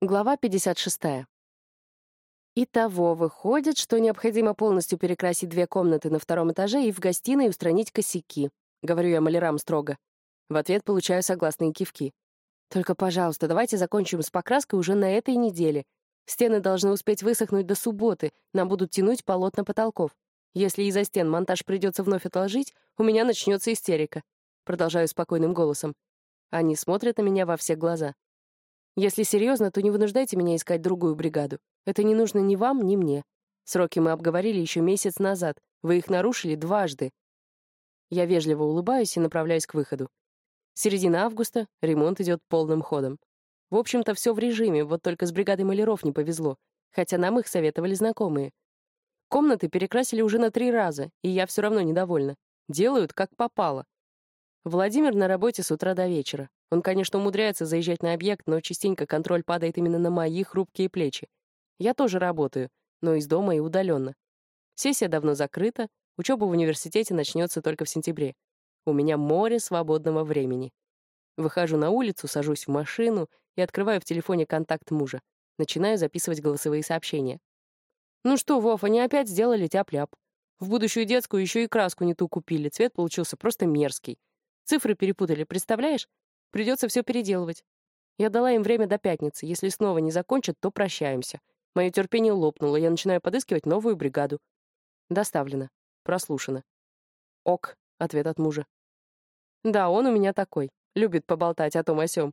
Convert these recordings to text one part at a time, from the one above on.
Глава 56. Итого выходит, что необходимо полностью перекрасить две комнаты на втором этаже и в гостиной устранить косяки. Говорю я малярам строго. В ответ получаю согласные кивки. Только, пожалуйста, давайте закончим с покраской уже на этой неделе. Стены должны успеть высохнуть до субботы, нам будут тянуть полотна потолков. Если из-за стен монтаж придется вновь отложить, у меня начнется истерика. Продолжаю спокойным голосом. Они смотрят на меня во все глаза. Если серьезно, то не вынуждайте меня искать другую бригаду. Это не нужно ни вам, ни мне. Сроки мы обговорили еще месяц назад. Вы их нарушили дважды. Я вежливо улыбаюсь и направляюсь к выходу. Середина августа, ремонт идет полным ходом. В общем-то, все в режиме, вот только с бригадой маляров не повезло, хотя нам их советовали знакомые. Комнаты перекрасили уже на три раза, и я все равно недовольна. Делают как попало. Владимир на работе с утра до вечера. Он, конечно, умудряется заезжать на объект, но частенько контроль падает именно на мои хрупкие плечи. Я тоже работаю, но из дома и удаленно. Сессия давно закрыта, учеба в университете начнется только в сентябре. У меня море свободного времени. Выхожу на улицу, сажусь в машину и открываю в телефоне контакт мужа. Начинаю записывать голосовые сообщения. «Ну что, Вов, они опять сделали тяп-ляп. В будущую детскую еще и краску не ту купили, цвет получился просто мерзкий. Цифры перепутали, представляешь? Придется все переделывать. Я дала им время до пятницы. Если снова не закончат, то прощаемся. Мое терпение лопнуло, я начинаю подыскивать новую бригаду. Доставлено. Прослушано. Ок, ответ от мужа. Да, он у меня такой. Любит поболтать о том о сём.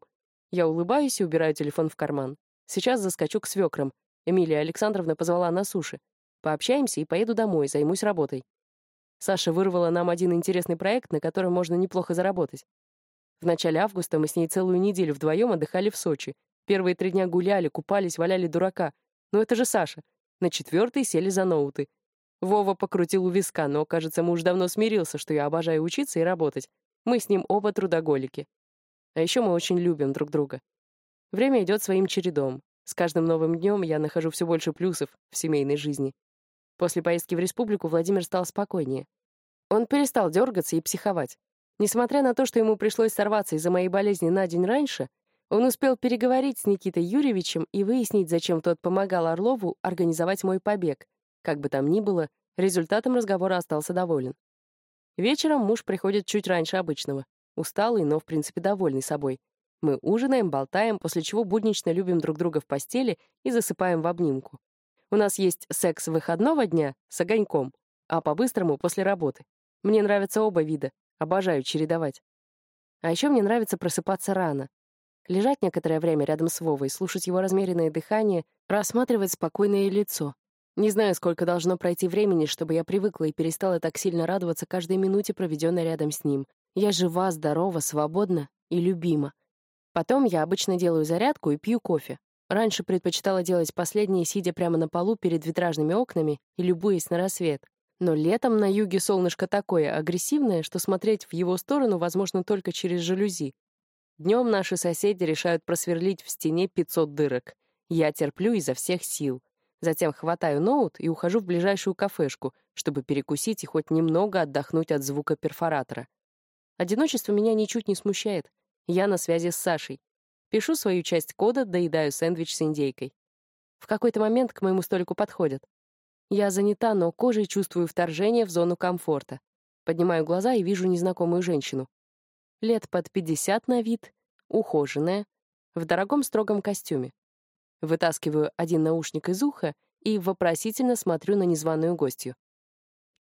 Я улыбаюсь и убираю телефон в карман. Сейчас заскочу к свекрам. Эмилия Александровна позвала на суши. Пообщаемся и поеду домой, займусь работой. Саша вырвала нам один интересный проект, на котором можно неплохо заработать. В начале августа мы с ней целую неделю вдвоем отдыхали в Сочи. Первые три дня гуляли, купались, валяли дурака. Но это же Саша. На четвертый сели за ноуты. Вова покрутил у виска, но, кажется, муж давно смирился, что я обожаю учиться и работать. Мы с ним оба трудоголики. А еще мы очень любим друг друга. Время идет своим чередом. С каждым новым днем я нахожу все больше плюсов в семейной жизни. После поездки в республику Владимир стал спокойнее. Он перестал дергаться и психовать. Несмотря на то, что ему пришлось сорваться из-за моей болезни на день раньше, он успел переговорить с Никитой Юрьевичем и выяснить, зачем тот помогал Орлову организовать мой побег. Как бы там ни было, результатом разговора остался доволен. Вечером муж приходит чуть раньше обычного. Усталый, но, в принципе, довольный собой. Мы ужинаем, болтаем, после чего буднично любим друг друга в постели и засыпаем в обнимку. У нас есть секс выходного дня с огоньком, а по-быстрому после работы. Мне нравятся оба вида, Обожаю чередовать. А еще мне нравится просыпаться рано. Лежать некоторое время рядом с Вовой, слушать его размеренное дыхание, рассматривать спокойное лицо. Не знаю, сколько должно пройти времени, чтобы я привыкла и перестала так сильно радоваться каждой минуте, проведенной рядом с ним. Я жива, здорова, свободна и любима. Потом я обычно делаю зарядку и пью кофе. Раньше предпочитала делать последнее, сидя прямо на полу перед витражными окнами и любуясь на рассвет. Но летом на юге солнышко такое агрессивное, что смотреть в его сторону возможно только через жалюзи. Днем наши соседи решают просверлить в стене 500 дырок. Я терплю изо всех сил. Затем хватаю ноут и ухожу в ближайшую кафешку, чтобы перекусить и хоть немного отдохнуть от звука перфоратора. Одиночество меня ничуть не смущает. Я на связи с Сашей. Пишу свою часть кода, доедаю сэндвич с индейкой. В какой-то момент к моему столику подходят. Я занята, но кожей чувствую вторжение в зону комфорта. Поднимаю глаза и вижу незнакомую женщину. Лет под 50 на вид, ухоженная, в дорогом строгом костюме. Вытаскиваю один наушник из уха и вопросительно смотрю на незваную гостью.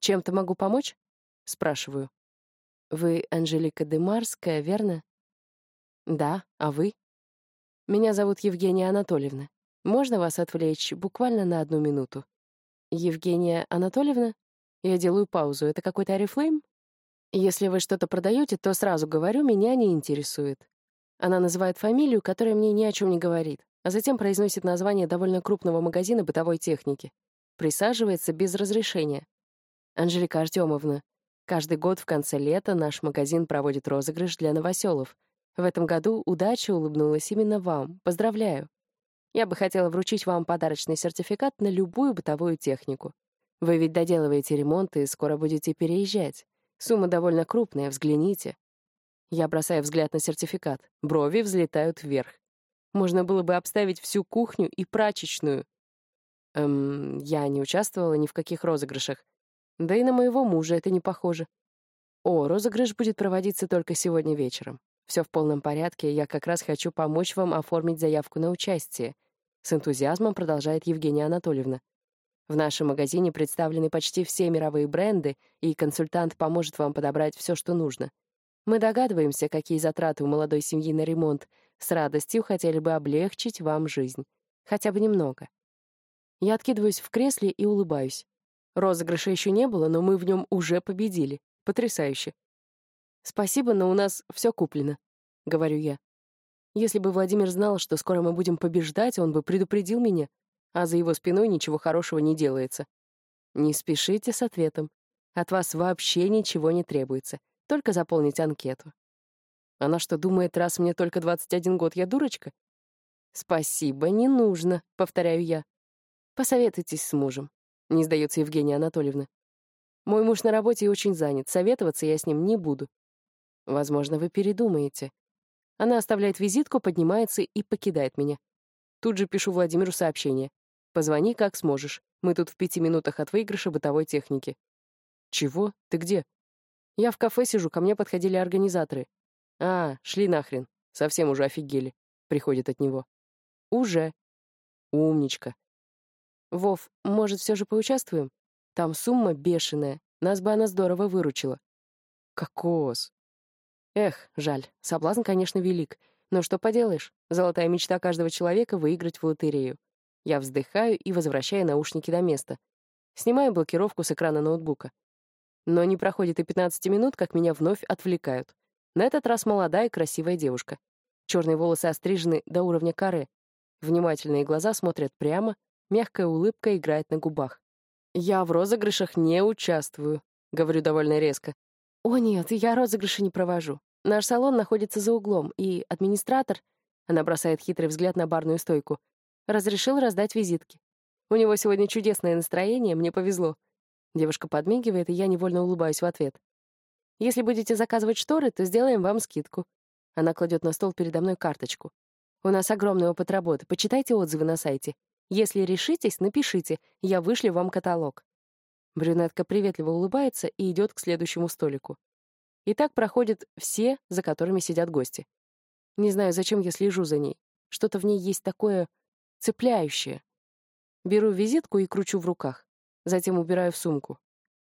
«Чем-то могу помочь?» — спрашиваю. «Вы Анжелика Демарская, верно?» «Да, а вы?» «Меня зовут Евгения Анатольевна. Можно вас отвлечь буквально на одну минуту?» Евгения Анатольевна? Я делаю паузу. Это какой-то Арифлейм? Если вы что-то продаете, то сразу говорю, меня не интересует. Она называет фамилию, которая мне ни о чем не говорит, а затем произносит название довольно крупного магазина бытовой техники. Присаживается без разрешения. Анжелика Артемовна, каждый год в конце лета наш магазин проводит розыгрыш для новоселов. В этом году удача улыбнулась именно вам. Поздравляю. Я бы хотела вручить вам подарочный сертификат на любую бытовую технику. Вы ведь доделываете ремонт и скоро будете переезжать. Сумма довольно крупная, взгляните. Я бросаю взгляд на сертификат. Брови взлетают вверх. Можно было бы обставить всю кухню и прачечную. Эм, я не участвовала ни в каких розыгрышах. Да и на моего мужа это не похоже. О, розыгрыш будет проводиться только сегодня вечером. Все в полном порядке, я как раз хочу помочь вам оформить заявку на участие. С энтузиазмом продолжает Евгения Анатольевна. В нашем магазине представлены почти все мировые бренды, и консультант поможет вам подобрать все, что нужно. Мы догадываемся, какие затраты у молодой семьи на ремонт. С радостью хотели бы облегчить вам жизнь. Хотя бы немного. Я откидываюсь в кресле и улыбаюсь. Розыгрыша еще не было, но мы в нем уже победили. Потрясающе. Спасибо, но у нас все куплено, — говорю я. Если бы Владимир знал, что скоро мы будем побеждать, он бы предупредил меня, а за его спиной ничего хорошего не делается. Не спешите с ответом. От вас вообще ничего не требуется, только заполнить анкету. Она что, думает, раз мне только 21 год, я дурочка? Спасибо, не нужно, повторяю я. Посоветуйтесь с мужем, не сдается Евгения Анатольевна. Мой муж на работе и очень занят, советоваться я с ним не буду. Возможно, вы передумаете. Она оставляет визитку, поднимается и покидает меня. Тут же пишу Владимиру сообщение. Позвони, как сможешь. Мы тут в пяти минутах от выигрыша бытовой техники. Чего? Ты где? Я в кафе сижу, ко мне подходили организаторы. А, шли нахрен. Совсем уже офигели. Приходит от него. Уже. Умничка. Вов, может, все же поучаствуем? Там сумма бешеная. Нас бы она здорово выручила. Кокос. Эх, жаль. Соблазн, конечно, велик. Но что поделаешь? Золотая мечта каждого человека — выиграть в лотерею. Я вздыхаю и возвращаю наушники до места. Снимаю блокировку с экрана ноутбука. Но не проходит и 15 минут, как меня вновь отвлекают. На этот раз молодая красивая девушка. Черные волосы острижены до уровня коры. Внимательные глаза смотрят прямо, мягкая улыбка играет на губах. «Я в розыгрышах не участвую», — говорю довольно резко. «О нет, я розыгрыши не провожу. Наш салон находится за углом, и администратор...» Она бросает хитрый взгляд на барную стойку разрешил раздать визитки. У него сегодня чудесное настроение, мне повезло. Девушка подмигивает, и я невольно улыбаюсь в ответ. Если будете заказывать шторы, то сделаем вам скидку. Она кладет на стол передо мной карточку. У нас огромный опыт работы, почитайте отзывы на сайте. Если решитесь, напишите, я вышлю вам каталог. Брюнетка приветливо улыбается и идет к следующему столику. И так проходят все, за которыми сидят гости. Не знаю, зачем я слежу за ней. Что-то в ней есть такое цепляющее. Беру визитку и кручу в руках. Затем убираю в сумку.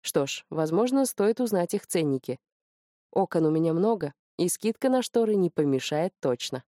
Что ж, возможно, стоит узнать их ценники. Окон у меня много, и скидка на шторы не помешает точно.